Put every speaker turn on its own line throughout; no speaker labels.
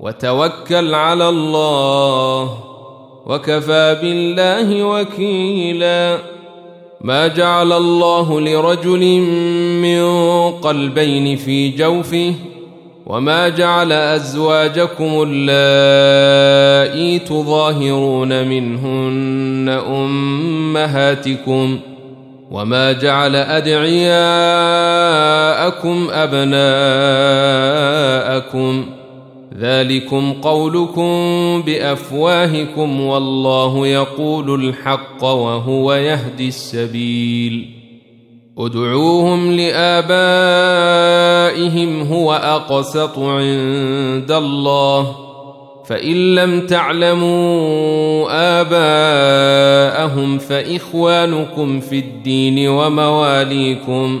وتوكل على الله وكفى بالله وكيلا. ما جعل الله لرجل من قلبين في جوفه وما جعل أزواجكم اللائي تظاهرون منهن أمهاتكم وما جعل أدعياءكم أبناءكم ذلكم قولكم بأفواهكم والله يقول الحق وهو يهدي السبيل. ادعوهم لآبائهم هو أقسط عند الله. فإن لم تعلموا آباءهم فإخوانكم في الدين ومواليكم.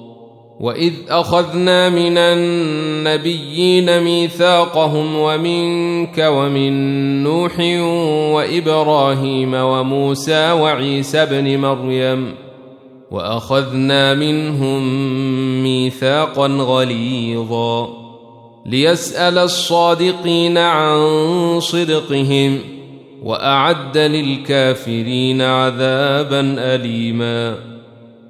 واذ اخذنا من النبيين ميثاقهم ومنك ومن نوح وابراهيم وموسى وعيسى ابن مريم واخذنا منهم ميثاقا غليظا ليسال الصادقين عن صدقهم واعد للكافرين عذابا اليما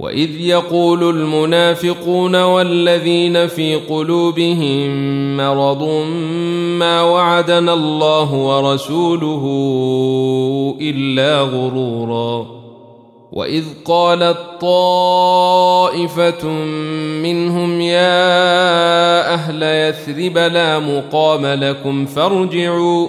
واذ يقول المنافقون والذين في قلوبهم مرض ما وعدنا الله ورسوله الا غرورا واذ قالت طائفه منهم يا أهل يثرب لا مقام لكم فارجعوا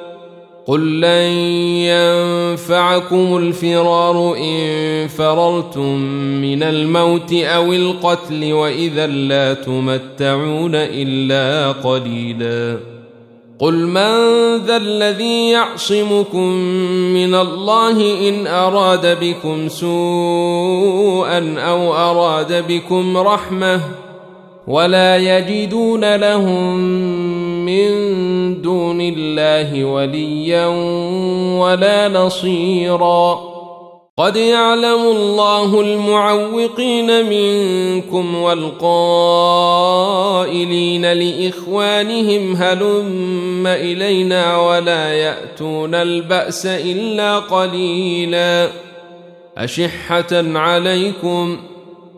قل لن ينفعكم الفرار ان فررتم من الموت أو القتل واذا لا تمتعون الا قليلا قل من ذا الذي يعصمكم من الله ان اراد بكم سوءا أو اراد بكم رحمه ولا يجدون لهم من دون الله وليا ولا نصيرا. قد يعلم الله المعوقين منكم والقائلين لإخوانهم هلم إلينا ولا يأتون البأس إلا قليلا. أشحة عليكم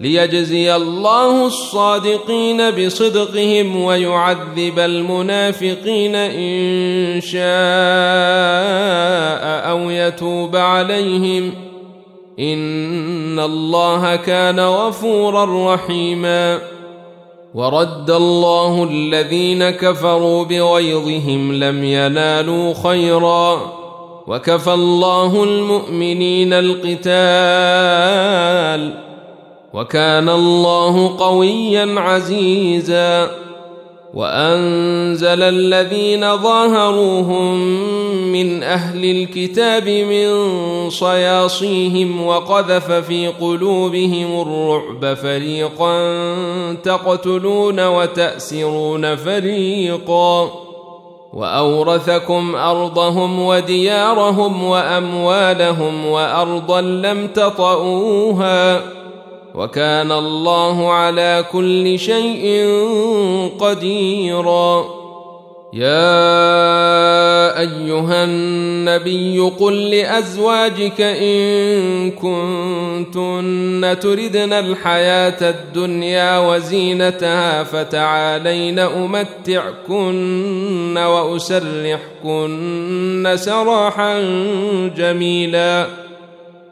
ليجزي الله الصادقين بصدقهم ويعذب المنافقين إن شاء أو يتوب عليهم. إن الله كان غفورا رحيما. ورد الله الذين كفروا بغيظهم لم ينالوا خيرا. وكفى الله المؤمنين القتال. وكان الله قويا عزيزا وأنزل الذين ظاهروهم من أهل الكتاب من صياصيهم وقذف في قلوبهم الرعب فريقا تقتلون وتأسرون فريقا وأورثكم أرضهم وديارهم وأموالهم وأرضا لم تطئوها وكان الله على كل شيء قديرا. يا أيها النبي قل لأزواجك إن كنتن تردن الحياة الدنيا وزينتها فتعالين أمتعكن وأسرحكن سراحا جميلا.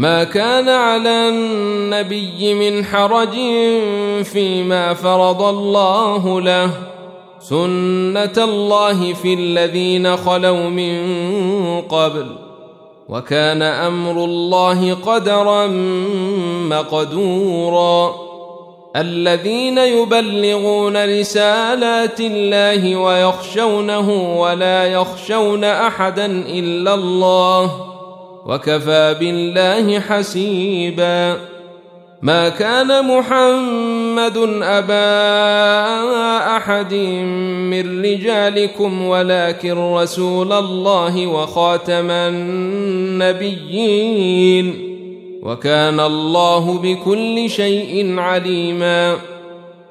ما كان على النبي من حرج فيما فرض الله له. سنة الله في الذين خلوا من قبل. وكان أمر الله قدرا مقدورا. الذين يبلغون رسالات الله ويخشونه ولا يخشون أحدا إلا الله. وكفى بالله حسيبا. ما كان محمد أبا أحد من رجالكم ولكن رسول الله وخاتم النبيين. وكان الله بكل شيء عليما.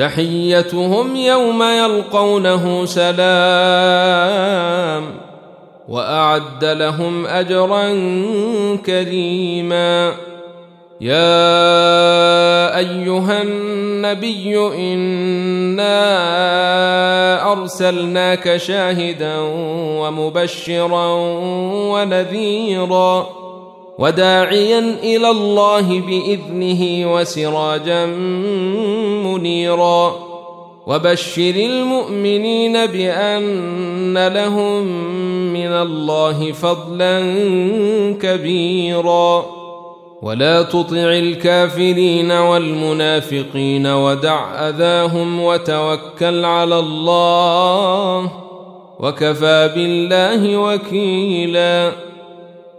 تحيتهم يوم يلقونه سلام وأعد لهم أجرا كريما. يا أيها النبي إنا أرسلناك شاهدا ومبشرا ونذيرا. وداعيا إلى الله بإذنه وسراجا منيرا. وبشر المؤمنين بأن لهم من الله فضلا كبيرا. ولا تطع الكافرين والمنافقين ودع أذاهم وتوكل على الله وكفى بالله وكيلا.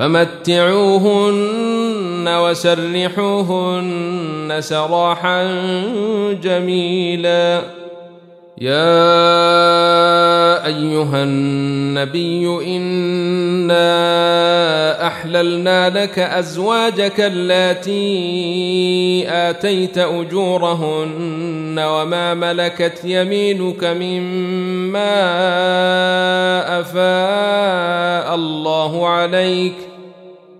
فمتعوهن وسرحوهن سراحا جميلا. يا أيها النبي إنا أحللنا لك أزواجك اللاتي آتيت أجورهن وما ملكت يمينك مما أفاء الله عليك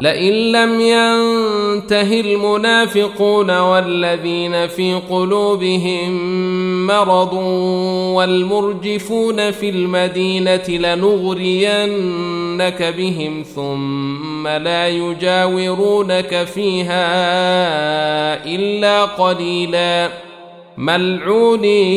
لئن لم ينته المنافقون والذين في قلوبهم مرض والمرجفون في المدينة لنغرينك بهم ثم لا يجاورونك فيها إلا قليلا. ملعونين.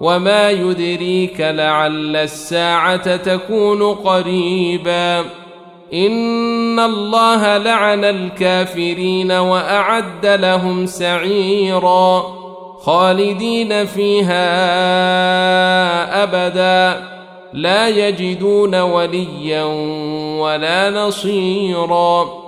وما يدريك لعل الساعة تكون قريبا. إن الله لعن الكافرين وأعد لهم سعيرا خالدين فيها أبدا. لا يجدون وليا ولا نصيرا.